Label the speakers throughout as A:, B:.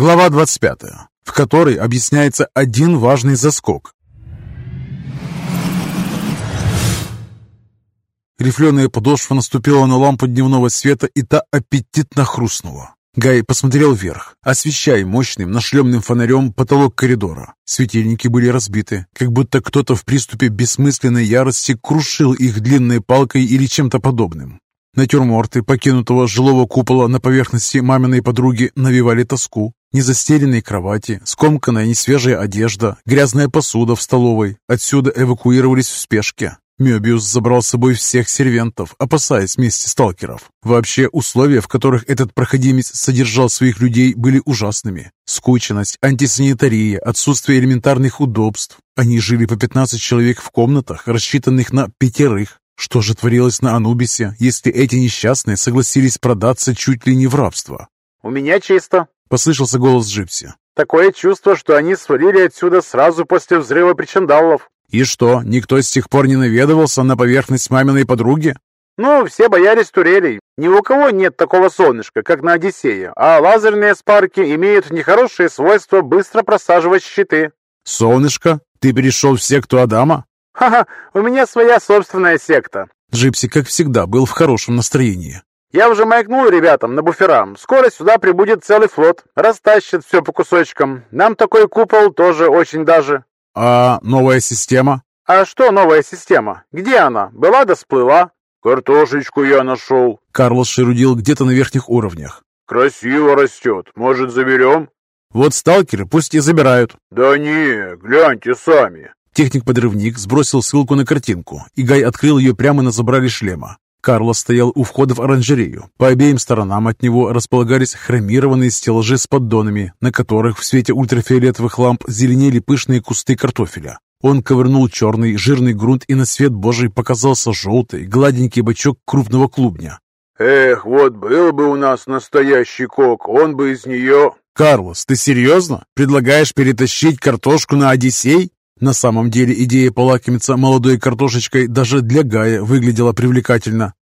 A: Глава 25, в которой объясняется один важный заскок. Рифленая подошва наступила на лампу дневного света, и та аппетитно хрустнула. Гай посмотрел вверх, освещая мощным нашлемным фонарем потолок коридора. Светильники были разбиты, как будто кто-то в приступе бессмысленной ярости крушил их длинной палкой или чем-то подобным. Натюрморты покинутого жилого купола на поверхности маминой подруги навевали тоску. Незастеленные кровати, скомканная несвежая одежда, грязная посуда в столовой. Отсюда эвакуировались в спешке. Мёбиус забрал с собой всех сервентов, опасаясь вместе сталкеров. Вообще, условия, в которых этот проходимец содержал своих людей, были ужасными. Скученность, антисанитария, отсутствие элементарных удобств. Они жили по 15 человек в комнатах, рассчитанных на пятерых. Что же творилось на Анубисе, если эти несчастные согласились продаться чуть ли не в рабство?
B: «У меня чисто», —
A: послышался голос Джипси.
B: «Такое чувство, что они свалили отсюда сразу после взрыва причандалов».
A: «И что, никто с тех пор не наведывался на поверхность маминой подруги?»
B: «Ну, все боялись турелей. Ни у кого нет такого солнышка, как на Одиссее, а лазерные спарки имеют нехорошее свойство быстро просаживать щиты».
A: «Солнышко? Ты перешел в секту Адама?»
B: «Ха-ха, у меня своя собственная секта».
A: Джипси, как всегда, был в хорошем настроении.
B: «Я уже маякнул ребятам на буферам. Скоро сюда прибудет целый флот. Растащит все по кусочкам. Нам такой купол тоже очень даже».
A: «А новая система?»
B: «А что новая система? Где она? Была да сплыла?» «Картошечку я нашел».
A: Карлос шерудил где-то на верхних уровнях.
B: «Красиво растет. Может, заберем?»
A: «Вот сталкеры пусть и забирают».
B: «Да не, гляньте сами».
A: Техник-подрывник сбросил ссылку на картинку, и Гай открыл ее прямо на забрале шлема. Карлос стоял у входа в оранжерею. По обеим сторонам от него располагались хромированные стеллажи с поддонами, на которых в свете ультрафиолетовых ламп зеленели пышные кусты картофеля. Он ковырнул черный, жирный грунт, и на свет божий показался желтый, гладенький бачок крупного клубня.
B: «Эх, вот был бы у нас настоящий кок, он бы из нее...»
A: «Карлос, ты серьезно? Предлагаешь перетащить картошку на Одиссей?» На самом деле идея полакомиться молодой картошечкой даже для Гая выглядела привлекательно.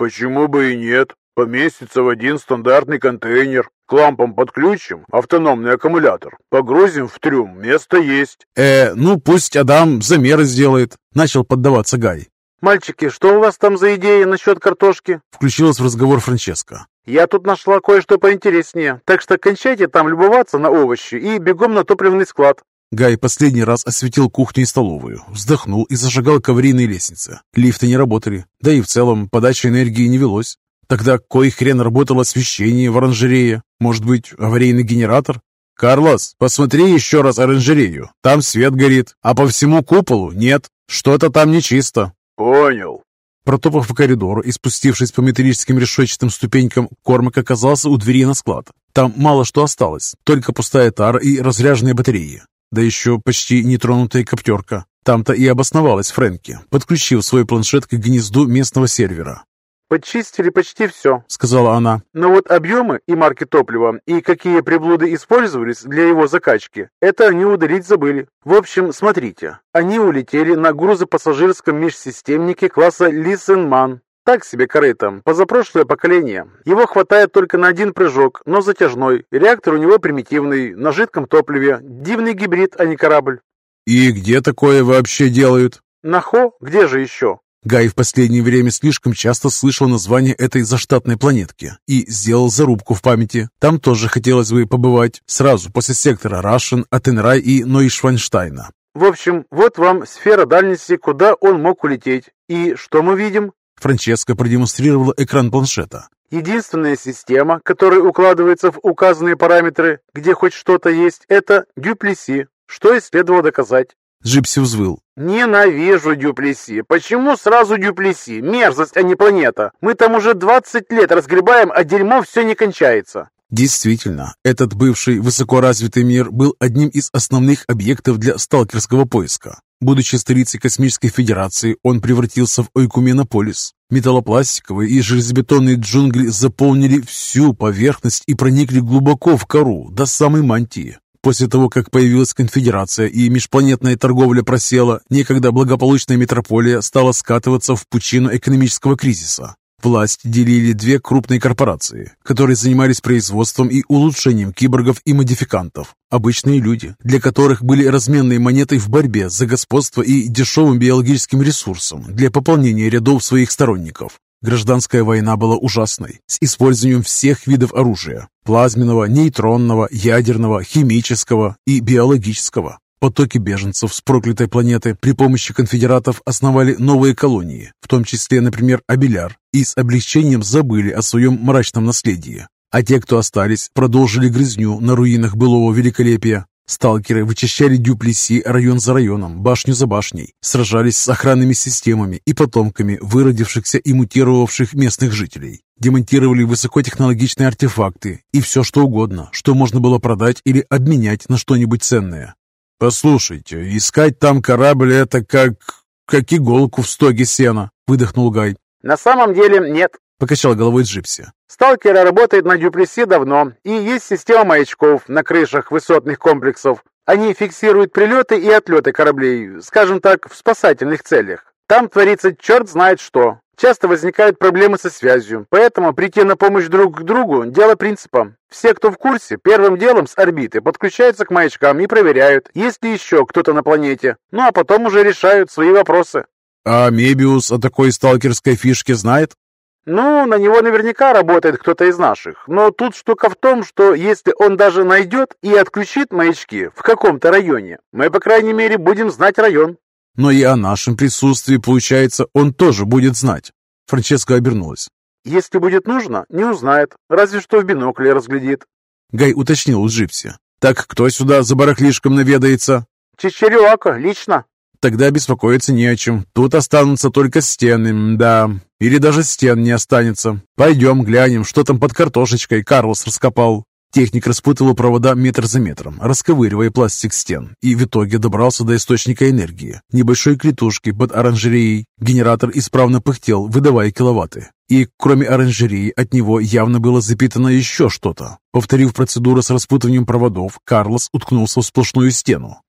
B: «Почему бы и нет? Поместится в один стандартный контейнер. К лампам подключим автономный аккумулятор. Погрузим в трюм, место есть».
A: «Э, ну пусть Адам замеры сделает», — начал поддаваться Гай.
B: «Мальчики, что у вас там за идея насчет картошки?»
A: Включилась в разговор Франческа.
B: «Я тут нашла кое-что поинтереснее, так что кончайте там любоваться на овощи и бегом на топливный склад».
A: Гай последний раз осветил кухню и столовую, вздохнул и зажигал к аварийной лестнице. Лифты не работали, да и в целом подача энергии не велось. Тогда кой хрен работало освещение в оранжерее? Может быть, аварийный генератор? «Карлос, посмотри еще раз оранжерею. Там свет горит, а по всему куполу нет. Что-то там нечисто».
B: «Понял».
A: Протопав по коридору и спустившись по металлическим решетчатым ступенькам, Кормак оказался у двери на склад. Там мало что осталось, только пустая тара и разряженные батареи. Да еще почти нетронутая коптерка. Там-то и обосновалась Фрэнки, подключив свой планшет к гнезду местного сервера.
B: «Почистили почти все», —
A: сказала она.
B: «Но вот объемы и марки топлива, и какие приблуды использовались для его закачки, это они удалить забыли. В общем, смотрите, они улетели на грузопассажирском межсистемнике класса Лисенман. Так себе корыто, позапрошлое поколение. Его хватает только на один прыжок, но затяжной. Реактор у него примитивный, на жидком топливе. Дивный гибрид, а не корабль.
A: «И где такое вообще делают?»
B: «На Хо? Где же еще?»
A: Гай в последнее время слишком часто слышал название этой заштатной планетки и сделал зарубку в памяти. Там тоже хотелось бы побывать, сразу после сектора Рашен, Атенрай и Нойшванштайна.
B: В общем, вот вам сфера дальности, куда он мог улететь. И что мы видим?
A: Франческа продемонстрировала экран планшета.
B: Единственная система, которая укладывается в указанные параметры, где хоть что-то есть, это Дюплеси, что и следовало доказать.
A: Джипси взвыл.
B: «Ненавижу Дюплеси. Почему сразу Дюплеси? Мерзость, а не планета. Мы там уже 20 лет разгребаем, а дерьмо все не кончается».
A: Действительно, этот бывший высокоразвитый мир был одним из основных объектов для сталкерского поиска. Будучи столицей Космической Федерации, он превратился в Ойкуменополис. Металлопластиковые и железобетонные джунгли заполнили всю поверхность и проникли глубоко в кору, до самой мантии. После того, как появилась конфедерация и межпланетная торговля просела, некогда благополучная метрополия стала скатываться в пучину экономического кризиса. Власть делили две крупные корпорации, которые занимались производством и улучшением киборгов и модификантов. Обычные люди, для которых были разменной монетой в борьбе за господство и дешевым биологическим ресурсом для пополнения рядов своих сторонников. Гражданская война была ужасной, с использованием всех видов оружия – плазменного, нейтронного, ядерного, химического и биологического. Потоки беженцев с проклятой планеты при помощи конфедератов основали новые колонии, в том числе, например, Абеляр, и с облегчением забыли о своем мрачном наследии. А те, кто остались, продолжили грызню на руинах былого великолепия. Сталкеры вычищали Дюплеси район за районом, башню за башней, сражались с охранными системами и потомками выродившихся и мутировавших местных жителей, демонтировали высокотехнологичные артефакты и все что угодно, что можно было продать или обменять на что-нибудь ценное. «Послушайте, искать там корабль — это как... как иголку в стоге сена», — выдохнул Гай.
B: «На самом деле нет», —
A: покачал головой Джипси.
B: «Сталкеры работают на Дюплеси давно, и есть система маячков на крышах высотных комплексов. Они фиксируют прилеты и отлеты кораблей, скажем так, в спасательных целях. Там творится черт знает что. Часто возникают проблемы со связью, поэтому прийти на помощь друг к другу – дело принципа. Все, кто в курсе, первым делом с орбиты подключаются к маячкам и проверяют, есть ли еще кто-то на планете. Ну а потом уже решают свои вопросы.
A: А Мебиус о такой сталкерской фишке знает?
B: Ну, на него наверняка работает кто-то из наших. Но тут штука в том, что если он даже найдет и отключит маячки в каком-то районе, мы, по крайней мере, будем знать район.
A: Но и о нашем присутствии, получается, он тоже будет знать. Франческа обернулась.
B: Если будет нужно, не узнает, разве что в бинокле разглядит.
A: Гай уточнил у Джипси. Так кто сюда за барахлишком наведается?
B: Чичерюака, лично.
A: Тогда беспокоиться не о чем. Тут останутся только стены, да. Или даже стен не останется. Пойдем глянем, что там под картошечкой Карлос раскопал. Техник распутывал провода метр за метром, расковыривая пластик стен, и в итоге добрался до источника энергии, небольшой клетушки под оранжереей. Генератор исправно пыхтел, выдавая киловатты. И кроме оранжереи от него явно было запитано еще что-то. Повторив процедуру с распутыванием проводов, Карлос уткнулся в сплошную стену.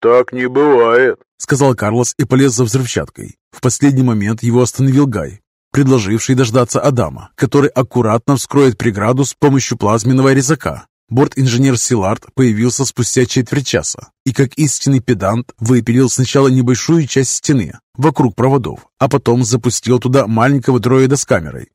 C: «Так не бывает», —
A: сказал Карлос и полез за взрывчаткой. В последний момент его остановил Гай предложивший дождаться Адама, который аккуратно вскроет преграду с помощью плазменного резака. Борт-инженер Силард появился спустя четверть часа и, как истинный педант, выпилил сначала небольшую часть стены вокруг проводов, а потом запустил туда маленького дроида с камерой.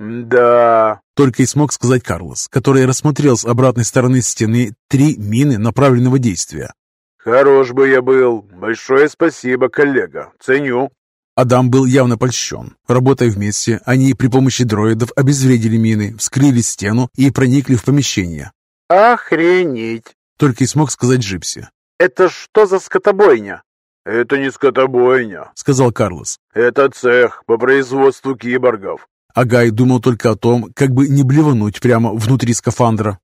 C: «Да...»
A: — только и смог сказать Карлос, который рассмотрел с обратной стороны стены три мины направленного действия.
C: «Хорош бы я был. Большое спасибо, коллега. Ценю».
A: Адам был явно польщен. Работая вместе, они при помощи дроидов обезвредили мины, вскрыли стену и проникли в помещение.
B: «Охренеть!»
A: — только и смог сказать Джипси.
B: «Это что за скотобойня?»
C: «Это не скотобойня», —
A: сказал Карлос.
C: «Это цех по производству киборгов».
A: Агай думал только о том, как бы не блевануть прямо внутри скафандра.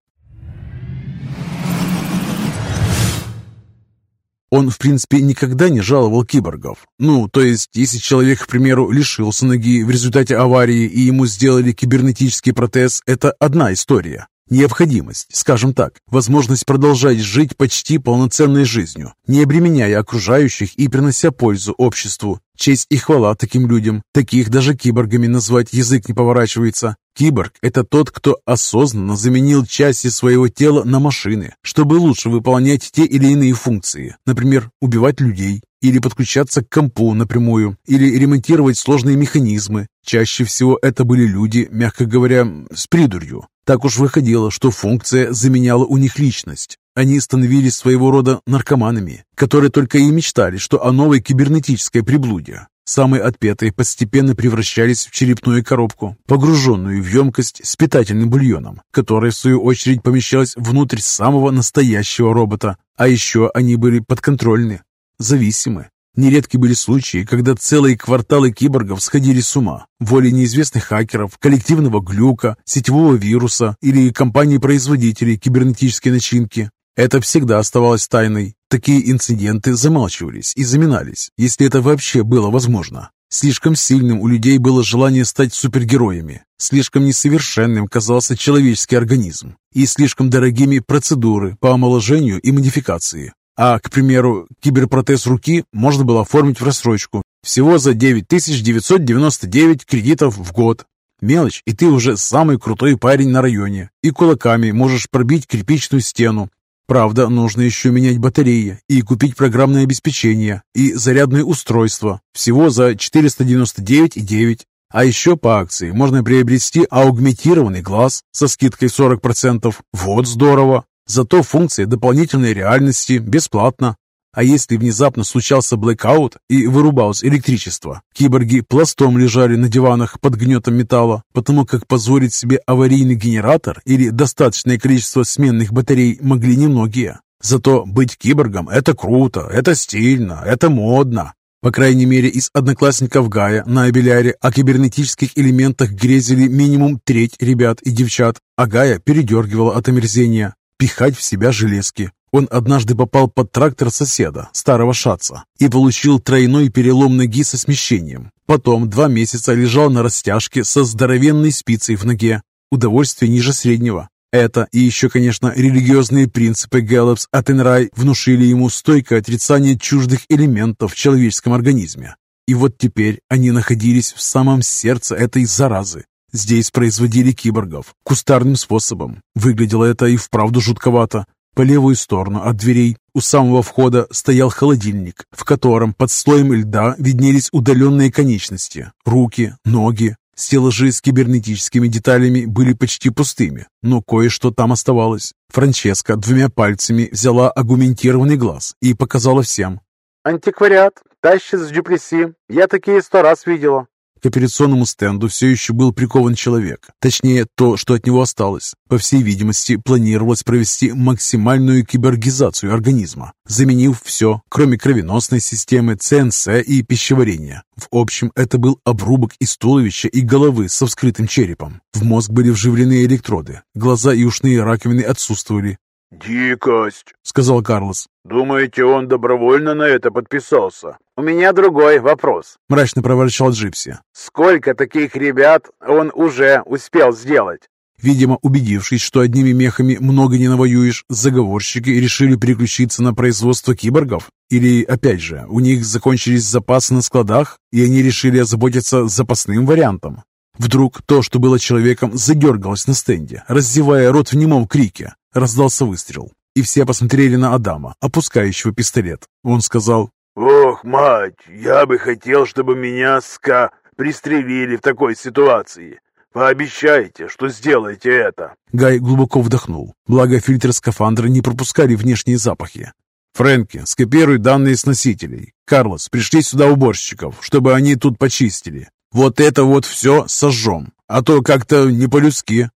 A: Он, в принципе, никогда не жаловал киборгов. Ну, то есть, если человек, к примеру, лишился ноги в результате аварии и ему сделали кибернетический протез, это одна история. Необходимость, скажем так, возможность продолжать жить почти полноценной жизнью, не обременяя окружающих и принося пользу обществу. Честь и хвала таким людям. Таких даже киборгами назвать язык не поворачивается. Киборг – это тот, кто осознанно заменил части своего тела на машины, чтобы лучше выполнять те или иные функции. Например, убивать людей, или подключаться к компу напрямую, или ремонтировать сложные механизмы. Чаще всего это были люди, мягко говоря, с придурью. Так уж выходило, что функция заменяла у них личность. Они становились своего рода наркоманами, которые только и мечтали, что о новой кибернетической приблуде. Самые отпетые постепенно превращались в черепную коробку, погруженную в емкость с питательным бульоном, которая в свою очередь помещалась внутрь самого настоящего робота. А еще они были подконтрольны, зависимы. Нередки были случаи, когда целые кварталы киборгов сходили с ума волей неизвестных хакеров, коллективного глюка, сетевого вируса или компании-производителей кибернетической начинки. Это всегда оставалось тайной. Такие инциденты замалчивались и заминались, если это вообще было возможно. Слишком сильным у людей было желание стать супергероями, слишком несовершенным казался человеческий организм и слишком дорогими процедуры по омоложению и модификации. А, к примеру, киберпротез руки можно было оформить в рассрочку всего за 9999 кредитов в год. Мелочь, и ты уже самый крутой парень на районе. И кулаками можешь пробить кирпичную стену. Правда, нужно еще менять батареи и купить программное обеспечение и зарядное устройство. Всего за 499,9. А еще по акции можно приобрести аугментированный глаз со скидкой 40%. Вот здорово! Зато функция дополнительной реальности бесплатно. А если внезапно случался блэкаут и вырубалось электричество, киборги пластом лежали на диванах под гнетом металла, потому как позволить себе аварийный генератор или достаточное количество сменных батарей могли немногие. Зато быть киборгом – это круто, это стильно, это модно. По крайней мере, из одноклассников Гая на Абеляре о кибернетических элементах грезили минимум треть ребят и девчат, а Гая передергивала от омерзения пихать в себя железки. Он однажды попал под трактор соседа, старого шаца, и получил тройной перелом ноги со смещением. Потом два месяца лежал на растяжке со здоровенной спицей в ноге. Удовольствие ниже среднего. Это и еще, конечно, религиозные принципы Гэллопс от Энрай внушили ему стойкое отрицание чуждых элементов в человеческом организме. И вот теперь они находились в самом сердце этой заразы, Здесь производили киборгов кустарным способом. Выглядело это и вправду жутковато. По левую сторону от дверей у самого входа стоял холодильник, в котором под слоем льда виднелись удаленные конечности, руки, ноги. Стеллажи с кибернетическими деталями были почти пустыми, но кое-что там оставалось. Франческа двумя пальцами взяла агументированный глаз и показала всем.
B: «Антиквариат, тащит с Дюплеси. Я такие сто раз видела.
A: К операционному стенду все еще был прикован человек. Точнее, то, что от него осталось. По всей видимости, планировалось провести максимальную кибергизацию организма, заменив все, кроме кровеносной системы, ЦНС и пищеварения. В общем, это был обрубок из туловища и головы со вскрытым черепом. В мозг были вживлены электроды. Глаза и ушные раковины отсутствовали.
C: «Дикость», —
A: сказал Карлос.
C: «Думаете, он добровольно на это подписался?»
B: «У меня другой вопрос», —
A: мрачно проворчал Джипси.
B: «Сколько таких ребят он уже успел сделать?»
A: Видимо, убедившись, что одними мехами много не навоюешь, заговорщики решили переключиться на производство киборгов? Или, опять же, у них закончились запасы на складах, и они решили озаботиться запасным вариантом? Вдруг то, что было человеком, задергалось на стенде, раздевая рот в немом крике. Раздался выстрел, и все посмотрели на Адама, опускающего пистолет. Он сказал,
C: «Ох, мать, я бы хотел, чтобы меня, ска, пристрелили в такой ситуации. Пообещайте, что сделаете это».
A: Гай глубоко вдохнул, благо фильтры скафандра не пропускали внешние запахи. «Фрэнки, скопируй данные с носителей. Карлос, пришли сюда уборщиков, чтобы они тут почистили. Вот это вот все сожжем, а то как-то не по-людски».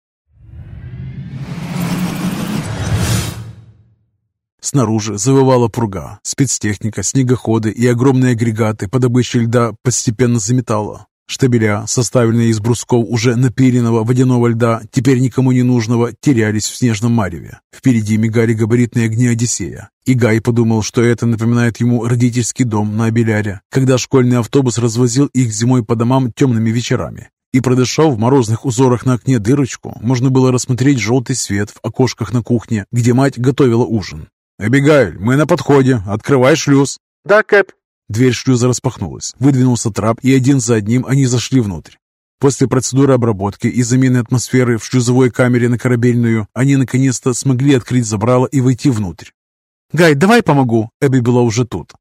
A: Снаружи завывала пруга. Спецтехника, снегоходы и огромные агрегаты по добыче льда постепенно заметала. Штабеля, составленные из брусков уже напиленного водяного льда, теперь никому не нужного, терялись в снежном мареве. Впереди мигали габаритные огни Одиссея. И Гай подумал, что это напоминает ему родительский дом на Абеляре, когда школьный автобус развозил их зимой по домам темными вечерами. И продышав в морозных узорах на окне дырочку, можно было рассмотреть желтый свет в окошках на кухне, где мать готовила ужин. «Эбигайль, мы на подходе. Открывай шлюз».
B: «Да, Кэп».
A: Дверь шлюза распахнулась. Выдвинулся трап, и один за одним они зашли внутрь. После процедуры обработки и замены атмосферы в шлюзовой камере на корабельную, они наконец-то смогли открыть забрало и войти внутрь. «Гай, давай помогу!» Эбби была уже тут.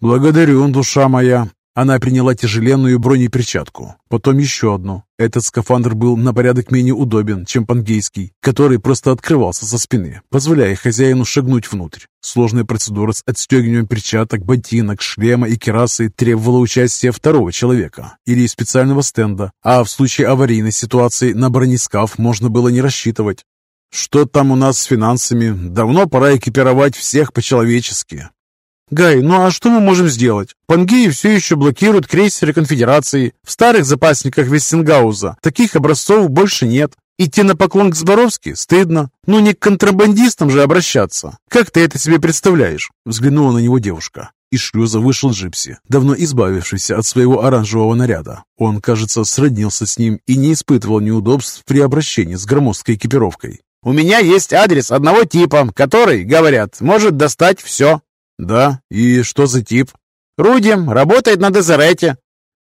A: «Благодарю, душа моя!» Она приняла тяжеленную бронеперчатку, потом еще одну. Этот скафандр был на порядок менее удобен, чем пангейский, который просто открывался со спины, позволяя хозяину шагнуть внутрь. Сложная процедура с отстегиванием перчаток, ботинок, шлема и керасы требовала участия второго человека или специального стенда, а в случае аварийной ситуации на бронескаф можно было не рассчитывать. Что там у нас с финансами? Давно пора экипировать всех по-человечески. «Гай, ну а что мы можем сделать? Пангеи все еще блокируют крейсеры конфедерации. В старых запасниках Вестингауза таких образцов больше нет. Идти на поклон к Зборовски стыдно. Ну не к контрабандистам же обращаться. Как ты это себе представляешь?» Взглянула на него девушка. Из шлюза вышел Джипси, давно избавившийся от своего оранжевого наряда. Он, кажется, сроднился с ним и не испытывал неудобств при обращении с громоздкой экипировкой. «У меня есть адрес одного типа, который, говорят, может достать все», «Да? И что за тип?» «Руди, работает на Дезерете».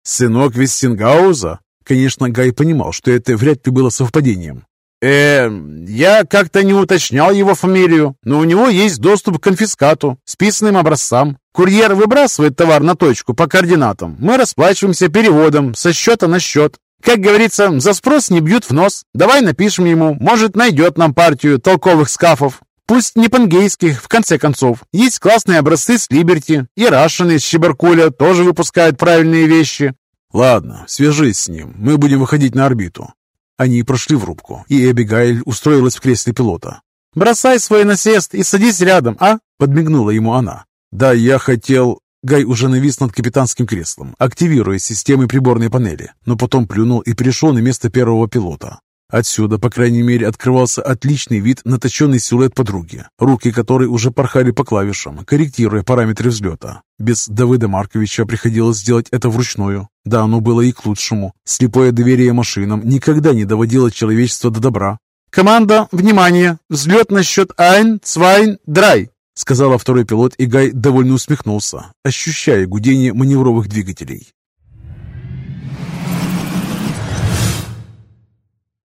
A: «Сынок Вестингауза?» Конечно, Гай понимал, что это вряд ли было совпадением.
B: «Э, я как-то не уточнял его фамилию, но у него есть доступ к конфискату, списанным образцам. Курьер выбрасывает товар на точку по координатам. Мы расплачиваемся переводом со счета на счет. Как говорится, за спрос не бьют в нос. Давай напишем ему, может, найдет нам партию толковых скафов. Пусть не пангейских, в конце концов. Есть классные образцы с Либерти, и Рашины из Щебаркуля тоже выпускают правильные вещи.
A: Ладно, свяжись с ним, мы будем выходить на орбиту. Они прошли в рубку, и Эбигайль устроилась в кресле пилота.
B: «Бросай свой насест и садись рядом, а?» — подмигнула ему она.
A: «Да, я хотел...» Гай уже навис над капитанским креслом, активируя системы приборной панели, но потом плюнул и перешел на место первого пилота. Отсюда, по крайней мере, открывался отличный вид на точенный силуэт подруги, руки которой уже порхали по клавишам, корректируя параметры взлета. Без Давыда Марковича приходилось сделать это вручную. Да, оно было и к лучшему. Слепое доверие машинам никогда не доводило человечество до добра.
B: «Команда, внимание! Взлет на счет Айн, Цвайн, Драй!»
A: сказала второй пилот, и Гай довольно усмехнулся, ощущая гудение маневровых двигателей.